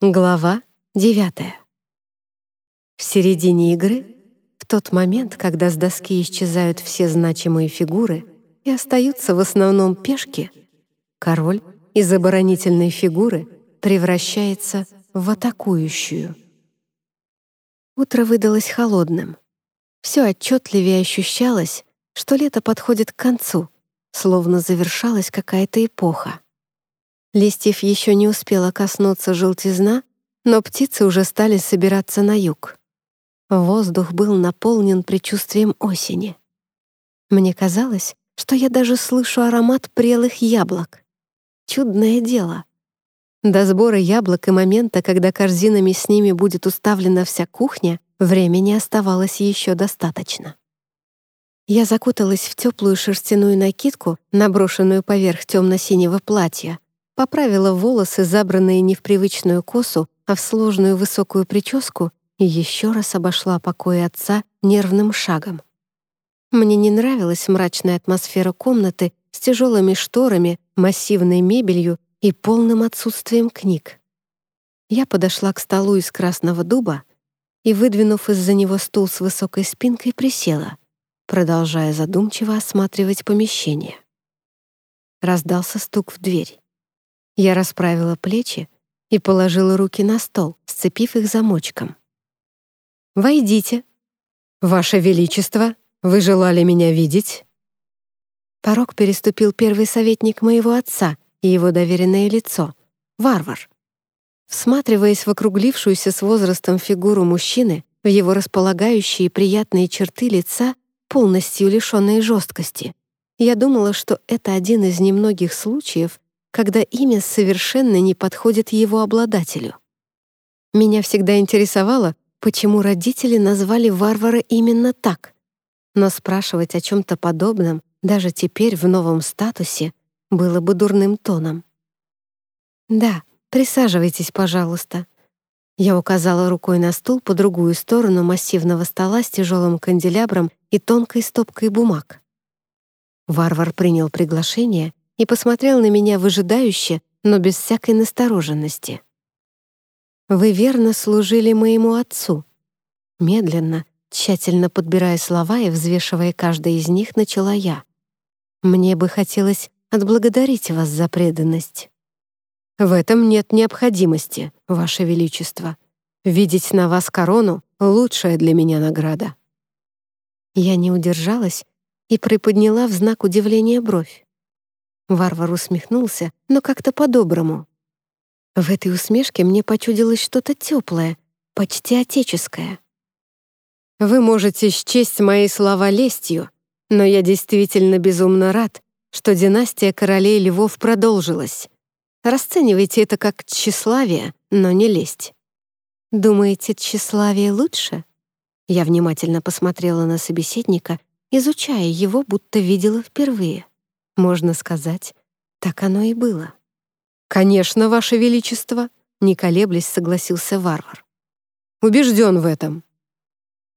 Глава 9. В середине игры, в тот момент, когда с доски исчезают все значимые фигуры и остаются в основном пешки, король из оборонительной фигуры превращается в атакующую. Утро выдалось холодным. Все отчетливее ощущалось, что лето подходит к концу, словно завершалась какая-то эпоха. Листьев еще не успела коснуться желтизна, но птицы уже стали собираться на юг. Воздух был наполнен предчувствием осени. Мне казалось, что я даже слышу аромат прелых яблок. Чудное дело. До сбора яблок и момента, когда корзинами с ними будет уставлена вся кухня, времени оставалось еще достаточно. Я закуталась в теплую шерстяную накидку, наброшенную поверх темно-синего платья, поправила волосы, забранные не в привычную косу, а в сложную высокую прическу, и еще раз обошла покой отца нервным шагом. Мне не нравилась мрачная атмосфера комнаты с тяжелыми шторами, массивной мебелью и полным отсутствием книг. Я подошла к столу из красного дуба и, выдвинув из-за него стул с высокой спинкой, присела, продолжая задумчиво осматривать помещение. Раздался стук в дверь. Я расправила плечи и положила руки на стол, сцепив их замочком. «Войдите». «Ваше Величество, вы желали меня видеть?» Порог переступил первый советник моего отца и его доверенное лицо — варвар. Всматриваясь в округлившуюся с возрастом фигуру мужчины, в его располагающие приятные черты лица, полностью лишенные жесткости, я думала, что это один из немногих случаев, когда имя совершенно не подходит его обладателю. Меня всегда интересовало, почему родители назвали варвара именно так. Но спрашивать о чем-то подобном даже теперь в новом статусе было бы дурным тоном. «Да, присаживайтесь, пожалуйста». Я указала рукой на стул по другую сторону массивного стола с тяжелым канделябром и тонкой стопкой бумаг. Варвар принял приглашение и посмотрел на меня выжидающе, но без всякой настороженности. «Вы верно служили моему отцу». Медленно, тщательно подбирая слова и взвешивая каждый из них, начала я. «Мне бы хотелось отблагодарить вас за преданность». «В этом нет необходимости, Ваше Величество. Видеть на вас корону — лучшая для меня награда». Я не удержалась и приподняла в знак удивления бровь. Варвар усмехнулся, но как-то по-доброму. В этой усмешке мне почудилось что-то теплое, почти отеческое. «Вы можете счесть мои слова лестью, но я действительно безумно рад, что династия королей львов продолжилась. Расценивайте это как тщеславие, но не лесть. Думаете, тщеславие лучше?» Я внимательно посмотрела на собеседника, изучая его, будто видела впервые. Можно сказать, так оно и было. «Конечно, Ваше Величество», — не колеблясь согласился варвар. «Убежден в этом».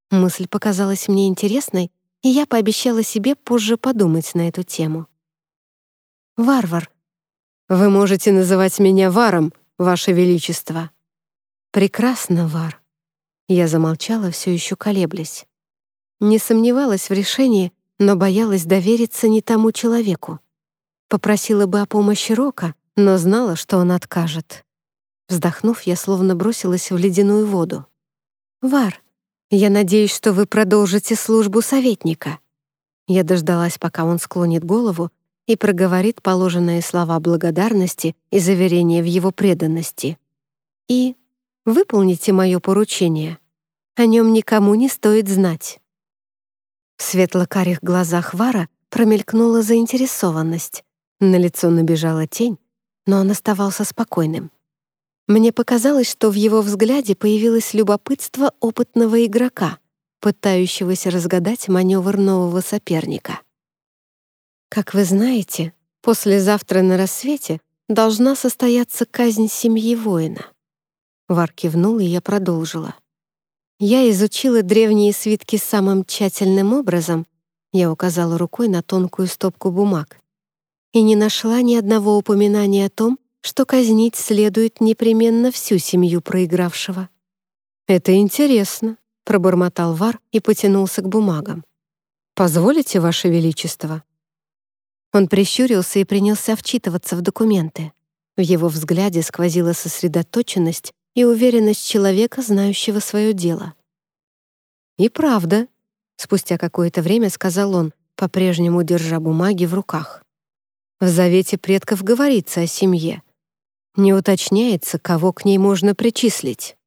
Мысль показалась мне интересной, и я пообещала себе позже подумать на эту тему. «Варвар, вы можете называть меня Варом, Ваше Величество». «Прекрасно, Вар». Я замолчала, все еще колеблясь. Не сомневалась в решении, но боялась довериться не тому человеку. Попросила бы о помощи Рока, но знала, что он откажет. Вздохнув, я словно бросилась в ледяную воду. «Вар, я надеюсь, что вы продолжите службу советника». Я дождалась, пока он склонит голову и проговорит положенные слова благодарности и заверения в его преданности. И выполните мое поручение. О нем никому не стоит знать. В светло-карих глазах Вара промелькнула заинтересованность. На лицо набежала тень, но он оставался спокойным. Мне показалось, что в его взгляде появилось любопытство опытного игрока, пытающегося разгадать маневр нового соперника. «Как вы знаете, послезавтра на рассвете должна состояться казнь семьи воина». Вар кивнул, и я продолжила. Я изучила древние свитки самым тщательным образом, я указала рукой на тонкую стопку бумаг, и не нашла ни одного упоминания о том, что казнить следует непременно всю семью проигравшего. «Это интересно», — пробормотал Вар и потянулся к бумагам. «Позволите, Ваше Величество?» Он прищурился и принялся вчитываться в документы. В его взгляде сквозила сосредоточенность и уверенность человека, знающего свое дело. «И правда», — спустя какое-то время сказал он, по-прежнему держа бумаги в руках. «В завете предков говорится о семье. Не уточняется, кого к ней можно причислить».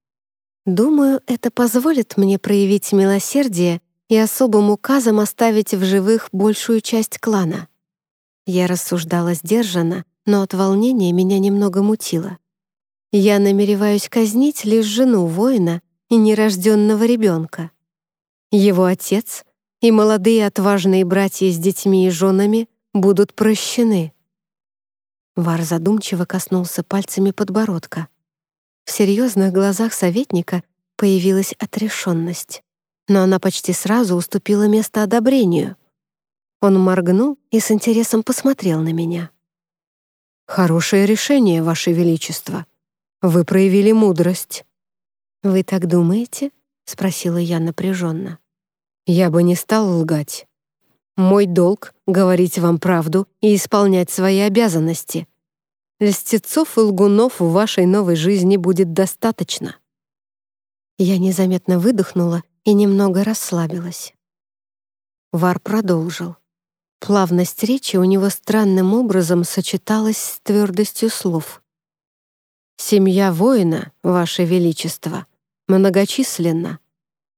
«Думаю, это позволит мне проявить милосердие и особым указом оставить в живых большую часть клана». Я рассуждала сдержанно, но от волнения меня немного мутило. Я намереваюсь казнить лишь жену воина и нерожденного ребенка. Его отец и молодые отважные братья с детьми и женами будут прощены. Вар задумчиво коснулся пальцами подбородка. В серьезных глазах советника появилась отрешенность, но она почти сразу уступила место одобрению. Он моргнул и с интересом посмотрел на меня. «Хорошее решение, Ваше Величество. Вы проявили мудрость». «Вы так думаете?» — спросила я напряженно. «Я бы не стал лгать. Мой долг — говорить вам правду и исполнять свои обязанности. Льстецов и лгунов в вашей новой жизни будет достаточно». Я незаметно выдохнула и немного расслабилась. Вар продолжил. Плавность речи у него странным образом сочеталась с твердостью слов. «Семья воина, Ваше Величество, многочисленна.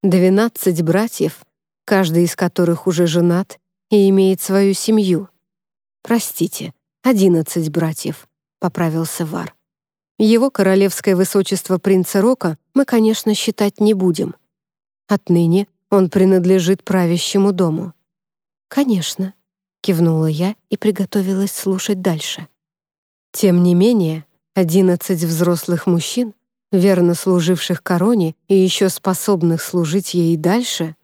Двенадцать братьев, каждый из которых уже женат и имеет свою семью. Простите, одиннадцать братьев», — поправился Вар. «Его королевское высочество принца Рока мы, конечно, считать не будем. Отныне он принадлежит правящему дому». «Конечно», кивнула я и приготовилась слушать дальше. Тем не менее, одиннадцать взрослых мужчин, верно служивших короне и еще способных служить ей дальше,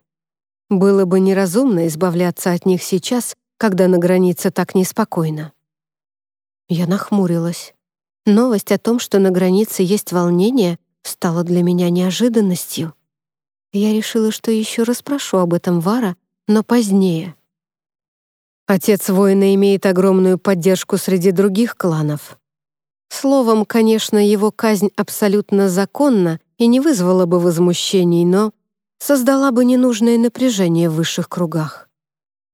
было бы неразумно избавляться от них сейчас, когда на границе так неспокойно. Я нахмурилась. Новость о том, что на границе есть волнение, стала для меня неожиданностью. Я решила, что еще расспрошу об этом Вара, но позднее — Отец воина имеет огромную поддержку среди других кланов. Словом, конечно, его казнь абсолютно законна и не вызвала бы возмущений, но создала бы ненужное напряжение в высших кругах.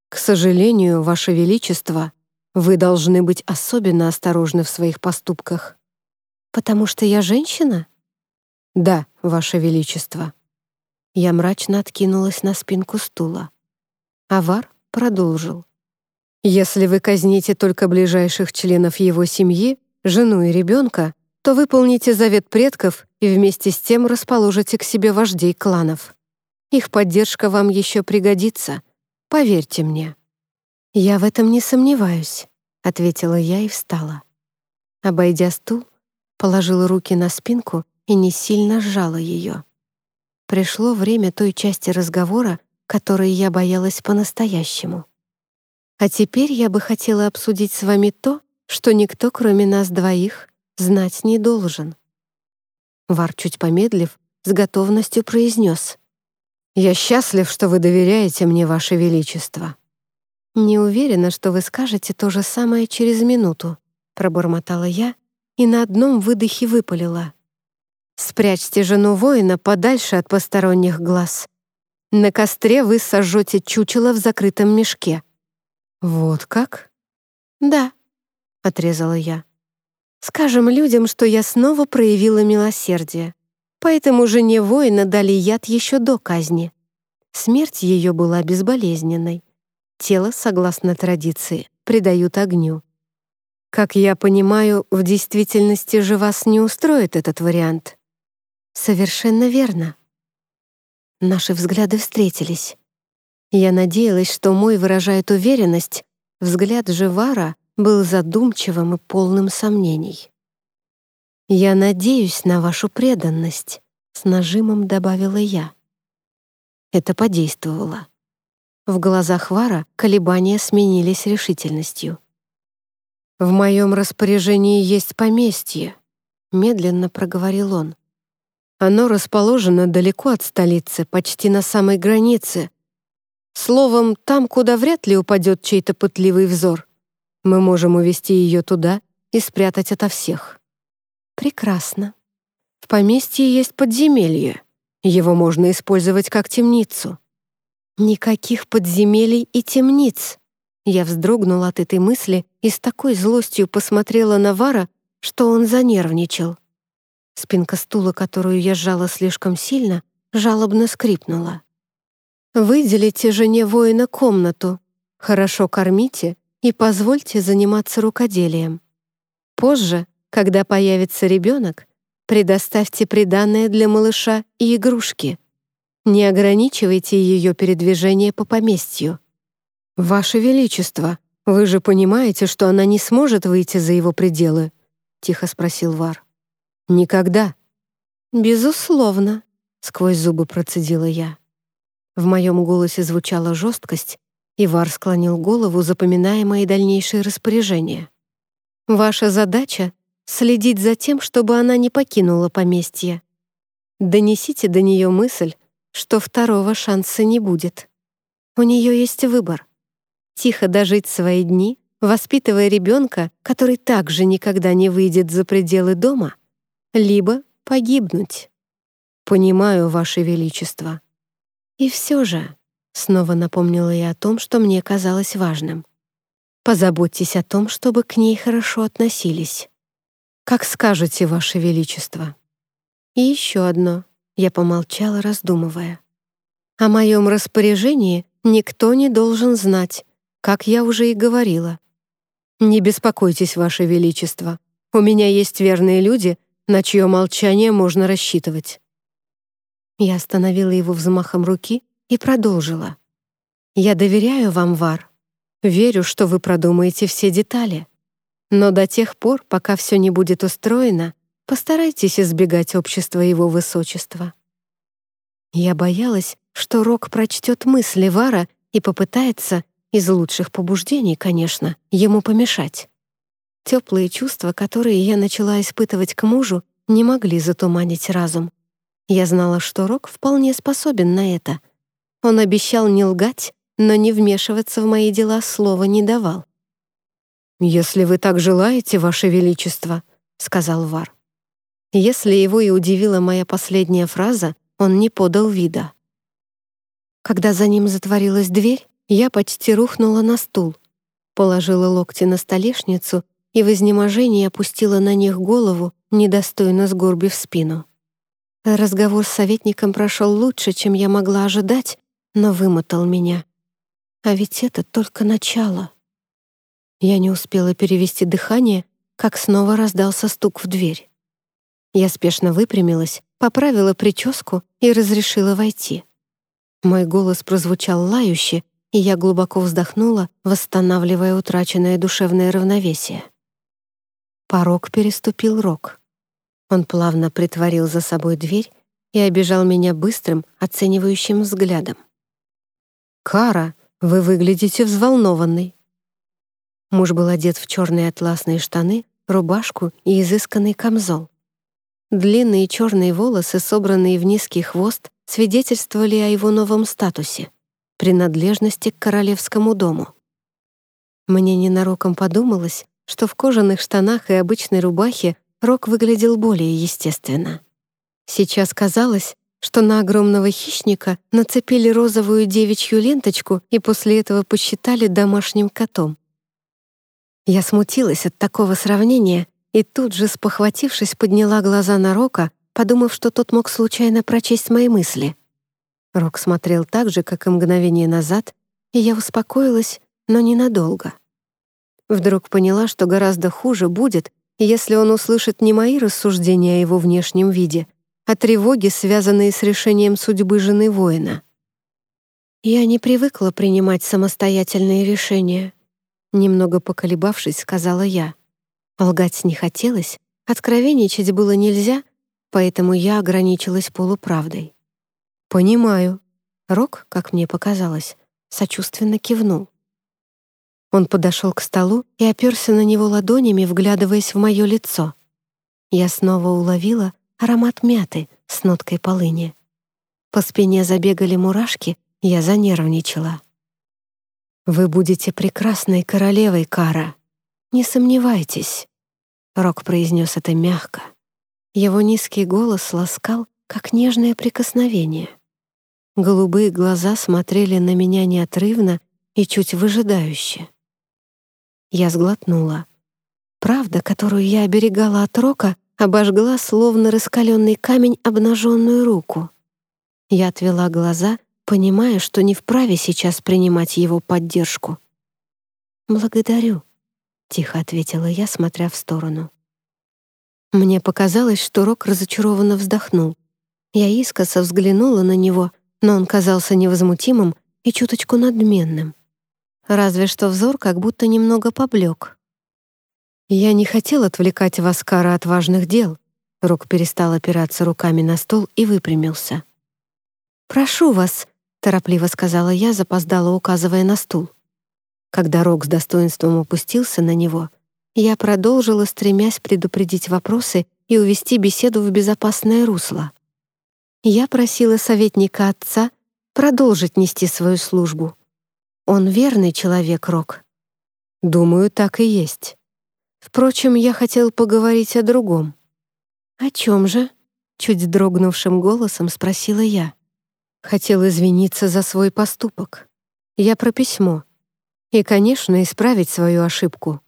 К сожалению, Ваше Величество, вы должны быть особенно осторожны в своих поступках. Потому что я женщина? Да, Ваше Величество. Я мрачно откинулась на спинку стула. Авар продолжил. Если вы казните только ближайших членов его семьи, жену и ребенка, то выполните завет предков и вместе с тем расположите к себе вождей кланов. Их поддержка вам еще пригодится, поверьте мне». «Я в этом не сомневаюсь», — ответила я и встала. Обойдя стул, положила руки на спинку и не сильно сжала ее. Пришло время той части разговора, которой я боялась по-настоящему. А теперь я бы хотела обсудить с вами то, что никто, кроме нас двоих, знать не должен». Вар, чуть помедлив, с готовностью произнес. «Я счастлив, что вы доверяете мне, Ваше Величество». «Не уверена, что вы скажете то же самое через минуту», пробормотала я и на одном выдохе выпалила. «Спрячьте жену воина подальше от посторонних глаз. На костре вы сожжете чучело в закрытом мешке. «Вот как?» «Да», — отрезала я. «Скажем людям, что я снова проявила милосердие. Поэтому жене воина дали яд еще до казни. Смерть ее была безболезненной. Тело, согласно традиции, предают огню. Как я понимаю, в действительности же вас не устроит этот вариант?» «Совершенно верно». Наши взгляды встретились. Я надеялась, что мой выражает уверенность, взгляд Живара был задумчивым и полным сомнений. «Я надеюсь на вашу преданность», — с нажимом добавила я. Это подействовало. В глазах Вара колебания сменились решительностью. «В моем распоряжении есть поместье», — медленно проговорил он. «Оно расположено далеко от столицы, почти на самой границе. Словом, там, куда вряд ли упадет чей-то пытливый взор. Мы можем увести ее туда и спрятать ото всех». «Прекрасно. В поместье есть подземелье. Его можно использовать как темницу». «Никаких подземелий и темниц!» Я вздрогнула от этой мысли и с такой злостью посмотрела на Вара, что он занервничал. Спинка стула, которую я сжала слишком сильно, жалобно скрипнула. «Выделите жене воина комнату, хорошо кормите и позвольте заниматься рукоделием. Позже, когда появится ребенок, предоставьте приданное для малыша и игрушки. Не ограничивайте ее передвижение по поместью. Ваше Величество, вы же понимаете, что она не сможет выйти за его пределы? Тихо спросил Вар. Никогда. Безусловно, сквозь зубы процедила я. В моем голосе звучала жесткость, и Вар склонил голову, запоминая мои дальнейшие распоряжения. «Ваша задача — следить за тем, чтобы она не покинула поместье. Донесите до нее мысль, что второго шанса не будет. У нее есть выбор. Тихо дожить свои дни, воспитывая ребенка, который также никогда не выйдет за пределы дома, либо погибнуть. Понимаю, Ваше Величество. И все же, снова напомнила я о том, что мне казалось важным. Позаботьтесь о том, чтобы к ней хорошо относились. Как скажете, Ваше Величество. И еще одно. Я помолчала, раздумывая. О моем распоряжении никто не должен знать, как я уже и говорила. Не беспокойтесь, Ваше Величество. У меня есть верные люди, на чье молчание можно рассчитывать. Я остановила его взмахом руки и продолжила. «Я доверяю вам, Вар. Верю, что вы продумаете все детали. Но до тех пор, пока все не будет устроено, Постарайтесь избегать общества его высочества». Я боялась, что Рок прочтет мысли Вара и попытается, из лучших побуждений, конечно, ему помешать. Теплые чувства, которые я начала испытывать к мужу, не могли затуманить разум. Я знала, что Рок вполне способен на это. Он обещал не лгать, но не вмешиваться в мои дела слова не давал. «Если вы так желаете, Ваше Величество», — сказал Вар. Если его и удивила моя последняя фраза, он не подал вида. Когда за ним затворилась дверь, я почти рухнула на стул, положила локти на столешницу и в изнеможении опустила на них голову, недостойно сгорбив спину. Разговор с советником прошел лучше, чем я могла ожидать, но вымотал меня. А ведь это только начало. Я не успела перевести дыхание, как снова раздался стук в дверь. Я спешно выпрямилась, поправила прическу и разрешила войти. Мой голос прозвучал лающе, и я глубоко вздохнула, восстанавливая утраченное душевное равновесие. Порог переступил рог. Он плавно притворил за собой дверь и обижал меня быстрым, оценивающим взглядом. «Кара, вы выглядите взволнованной». Муж был одет в черные атласные штаны, рубашку и изысканный камзол. Длинные черные волосы, собранные в низкий хвост, свидетельствовали о его новом статусе — принадлежности к королевскому дому. Мне ненароком подумалось, что в кожаных штанах и обычной рубахе Рок выглядел более естественно. Сейчас казалось, что на огромного хищника нацепили розовую девичью ленточку и после этого посчитали домашним котом. Я смутилась от такого сравнения и тут же, спохватившись, подняла глаза на Рока, подумав, что тот мог случайно прочесть мои мысли. Рок смотрел так же, как и мгновение назад, и я успокоилась, но ненадолго. Вдруг поняла, что гораздо хуже будет, если он услышит не мои рассуждения о его внешнем виде, а тревоги, связанные с решением судьбы жены воина. Я не привыкла принимать самостоятельные решения. Немного поколебавшись, сказала я. Лгать не хотелось, откровенничать было нельзя, поэтому я ограничилась полуправдой. «Понимаю». Рок, как мне показалось, сочувственно кивнул. Он подошел к столу и оперся на него ладонями, вглядываясь в мое лицо. Я снова уловила аромат мяты с ноткой полыни. По спине забегали мурашки, я занервничала. «Вы будете прекрасной королевой, Кара. Не сомневайтесь», — Рок произнес это мягко. Его низкий голос ласкал, как нежное прикосновение. Голубые глаза смотрели на меня неотрывно и чуть выжидающе. Я сглотнула. Правда, которую я оберегала от рока, обожгла, словно раскаленный камень, обнаженную руку. Я отвела глаза, понимая, что не вправе сейчас принимать его поддержку. «Благодарю», — тихо ответила я, смотря в сторону. Мне показалось, что Рок разочарованно вздохнул. Я искоса взглянула на него, но он казался невозмутимым и чуточку надменным. Разве что взор как будто немного поблек. «Я не хотел отвлекать вас, Кара, от важных дел». Рок перестал опираться руками на стол и выпрямился. «Прошу вас», — торопливо сказала я, запоздала, указывая на стул. Когда Рок с достоинством опустился на него, я продолжила, стремясь предупредить вопросы и увести беседу в безопасное русло. Я просила советника отца продолжить нести свою службу. Он верный человек, Рок. Думаю, так и есть. Впрочем, я хотел поговорить о другом. «О чем же?» — чуть дрогнувшим голосом спросила я. Хотел извиниться за свой поступок. Я про письмо. И, конечно, исправить свою ошибку.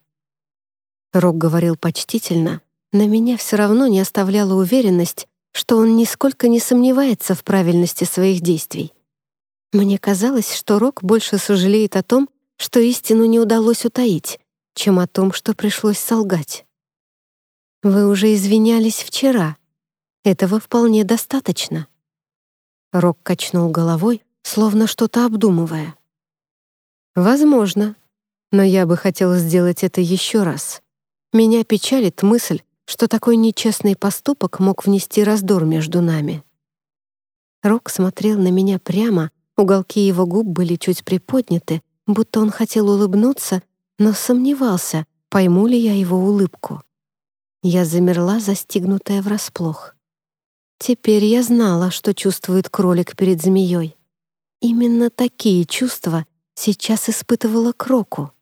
Рок говорил почтительно, на меня все равно не оставляла уверенность, что он нисколько не сомневается в правильности своих действий. Мне казалось, что Рок больше сожалеет о том, что истину не удалось утаить, чем о том, что пришлось солгать. «Вы уже извинялись вчера. Этого вполне достаточно». Рок качнул головой, словно что-то обдумывая. «Возможно, но я бы хотел сделать это еще раз. Меня печалит мысль, что такой нечестный поступок мог внести раздор между нами». Рок смотрел на меня прямо, уголки его губ были чуть приподняты, будто он хотел улыбнуться, но сомневался, пойму ли я его улыбку. Я замерла, застигнутая врасплох. Теперь я знала, что чувствует кролик перед змеей. Именно такие чувства сейчас испытывала Кроку.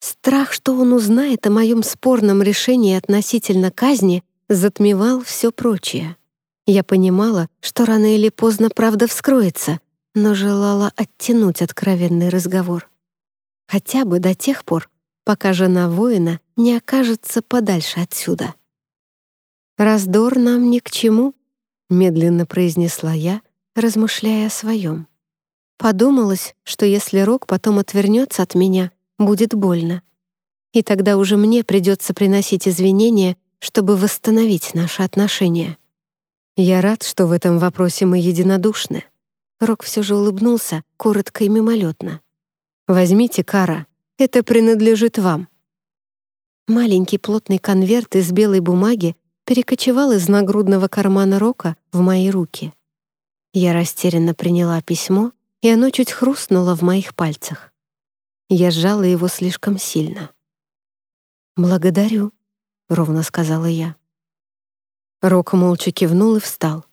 Страх, что он узнает о моем спорном решении относительно казни, затмевал все прочее. Я понимала, что рано или поздно правда вскроется, но желала оттянуть откровенный разговор. Хотя бы до тех пор, пока жена воина не окажется подальше отсюда. «Раздор нам ни к чему», — медленно произнесла я, размышляя о своем. Подумалось, что если Рок потом отвернется от меня, будет больно. И тогда уже мне придется приносить извинения, чтобы восстановить наши отношения. Я рад, что в этом вопросе мы единодушны. Рок все же улыбнулся, коротко и мимолетно. «Возьмите, Кара, это принадлежит вам». Маленький плотный конверт из белой бумаги перекочевал из нагрудного кармана Рока в мои руки. Я растерянно приняла письмо, и оно чуть хрустнуло в моих пальцах. Я сжала его слишком сильно. «Благодарю», — ровно сказала я. Рок молча кивнул и встал.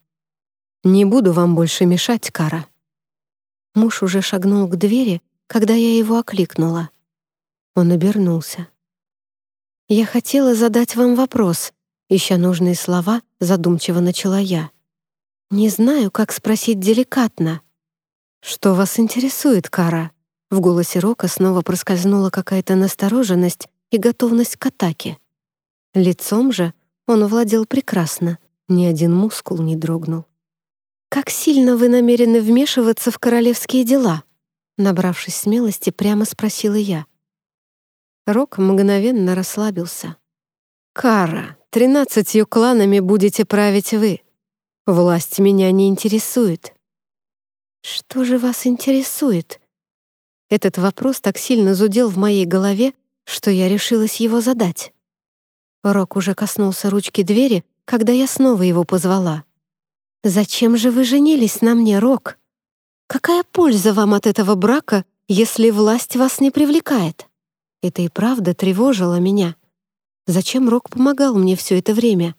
«Не буду вам больше мешать, Кара». Муж уже шагнул к двери, когда я его окликнула. Он обернулся. «Я хотела задать вам вопрос», Ища нужные слова, задумчиво начала я. «Не знаю, как спросить деликатно». «Что вас интересует, Кара?» В голосе Рока снова проскользнула какая-то настороженность и готовность к атаке. Лицом же он владел прекрасно, ни один мускул не дрогнул. «Как сильно вы намерены вмешиваться в королевские дела?» Набравшись смелости, прямо спросила я. Рок мгновенно расслабился. «Кара, тринадцатью кланами будете править вы. Власть меня не интересует». «Что же вас интересует?» Этот вопрос так сильно зудел в моей голове, что я решилась его задать. Рок уже коснулся ручки двери, когда я снова его позвала. «Зачем же вы женились на мне, Рок? Какая польза вам от этого брака, если власть вас не привлекает?» Это и правда тревожило меня. Зачем Рок помогал мне все это время?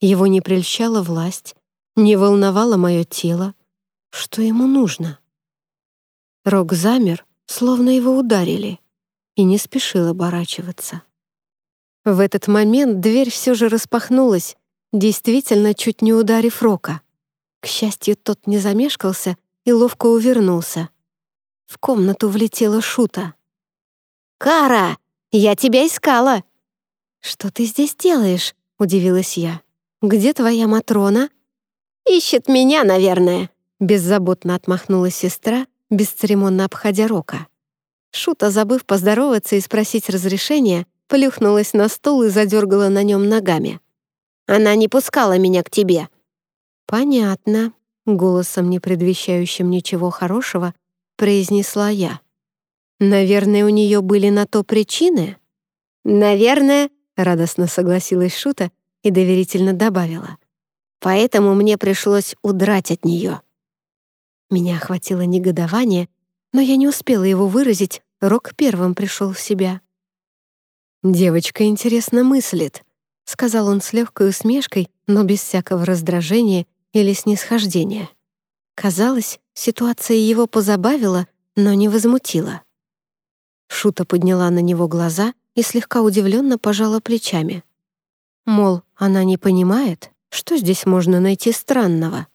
Его не прельщала власть, не волновало мое тело. Что ему нужно? Рок замер, словно его ударили, и не спешил оборачиваться. В этот момент дверь все же распахнулась, действительно чуть не ударив Рока. К счастью, тот не замешкался и ловко увернулся. В комнату влетела Шута. «Кара, я тебя искала!» «Что ты здесь делаешь?» — удивилась я. «Где твоя Матрона?» «Ищет меня, наверное», — беззаботно отмахнулась сестра, бесцеремонно обходя Рока. Шута, забыв поздороваться и спросить разрешения, плюхнулась на стул и задергала на нем ногами. «Она не пускала меня к тебе». «Понятно», — голосом, не предвещающим ничего хорошего, произнесла я. «Наверное, у нее были на то причины?» «Наверное», — радостно согласилась Шута и доверительно добавила. «Поэтому мне пришлось удрать от нее». Меня охватило негодование, но я не успела его выразить, Рок первым пришел в себя. «Девочка интересно мыслит», — сказал он с легкой усмешкой, но без всякого раздражения или снисхождения. Казалось, ситуация его позабавила, но не возмутила. Шута подняла на него глаза и слегка удивленно пожала плечами. Мол, она не понимает, что здесь можно найти странного.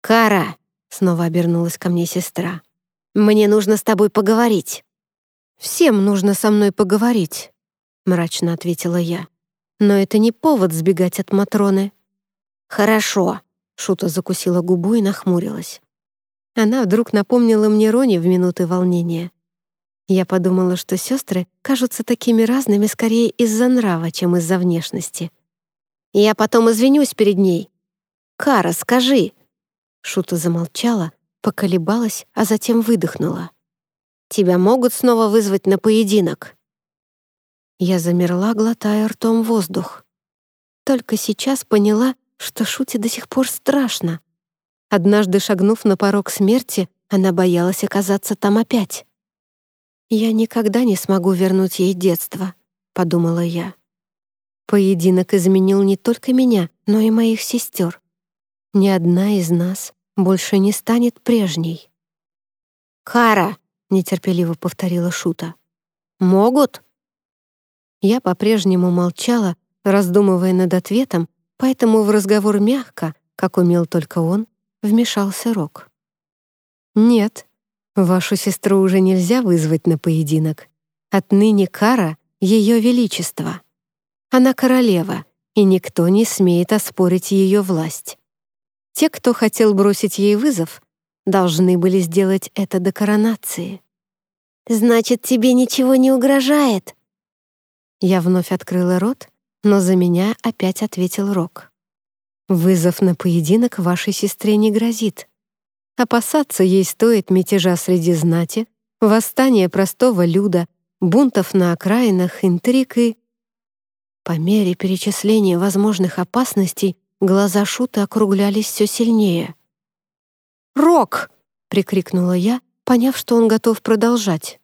«Кара!» — снова обернулась ко мне сестра. «Мне нужно с тобой поговорить». «Всем нужно со мной поговорить», — мрачно ответила я. «Но это не повод сбегать от Матроны». «Хорошо», — Шута закусила губу и нахмурилась. Она вдруг напомнила мне Рони в минуты волнения. Я подумала, что сестры кажутся такими разными скорее из-за нрава, чем из-за внешности. «Я потом извинюсь перед ней. Кара, скажи!» Шута замолчала, поколебалась, а затем выдохнула. «Тебя могут снова вызвать на поединок?» Я замерла, глотая ртом воздух. Только сейчас поняла, что Шуте до сих пор страшно. Однажды шагнув на порог смерти, она боялась оказаться там опять. «Я никогда не смогу вернуть ей детство», — подумала я. Поединок изменил не только меня, но и моих сестер. Ни одна из нас больше не станет прежней. «Кара!» — нетерпеливо повторила Шута. «Могут?» Я по-прежнему молчала, раздумывая над ответом, поэтому в разговор мягко, как умел только он, вмешался Рок. «Нет, Вашу сестру уже нельзя вызвать на поединок. Отныне Кара — ее величество. Она королева, и никто не смеет оспорить ее власть. Те, кто хотел бросить ей вызов, должны были сделать это до коронации. «Значит, тебе ничего не угрожает?» Я вновь открыла рот, но за меня опять ответил Рок. «Вызов на поединок вашей сестре не грозит. Опасаться ей стоит мятежа среди знати, восстания простого люда, бунтов на окраинах, интриг и... По мере перечисления возможных опасностей глаза Шута округлялись все сильнее. «Рок!» — прикрикнула я, поняв, что он готов продолжать.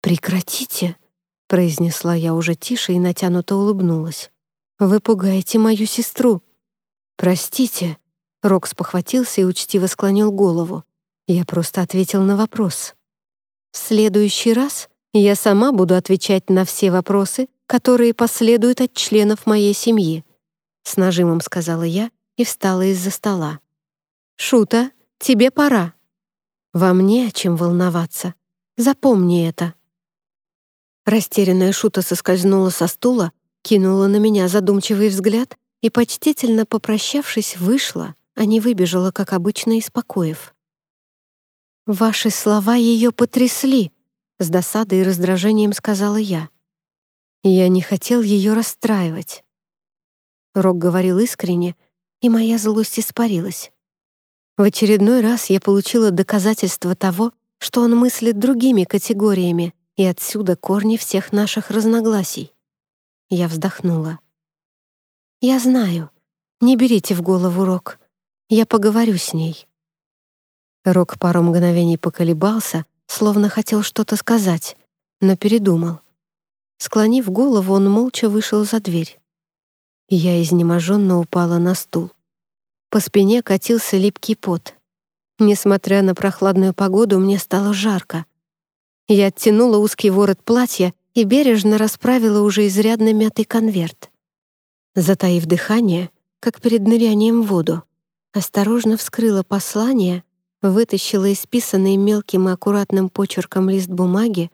«Прекратите!» — произнесла я уже тише и натянуто улыбнулась. «Вы пугаете мою сестру. Простите, Рокс похватился и учтиво склонил голову. Я просто ответил на вопрос. В следующий раз я сама буду отвечать на все вопросы, которые последуют от членов моей семьи. С нажимом сказала я и встала из-за стола. «Шута, тебе пора. Вам не о чем волноваться. Запомни это». Растерянная Шута соскользнула со стула, кинула на меня задумчивый взгляд и, почтительно попрощавшись, вышла, а не выбежала, как обычно, из покоев. «Ваши слова ее потрясли», — с досадой и раздражением сказала я. Я не хотел ее расстраивать. Рок говорил искренне, и моя злость испарилась. В очередной раз я получила доказательство того, что он мыслит другими категориями, и отсюда корни всех наших разногласий. Я вздохнула. «Я знаю. Не берите в голову, Рок. Я поговорю с ней». Рок пару мгновений поколебался, словно хотел что-то сказать, но передумал. Склонив голову, он молча вышел за дверь. Я изнеможенно упала на стул. По спине катился липкий пот. Несмотря на прохладную погоду, мне стало жарко. Я оттянула узкий ворот платья и бережно расправила уже изрядно мятый конверт. Затаив дыхание, как перед нырянием в воду, осторожно вскрыла послание, вытащила исписанный мелким и аккуратным почерком лист бумаги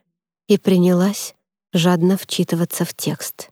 и принялась жадно вчитываться в текст.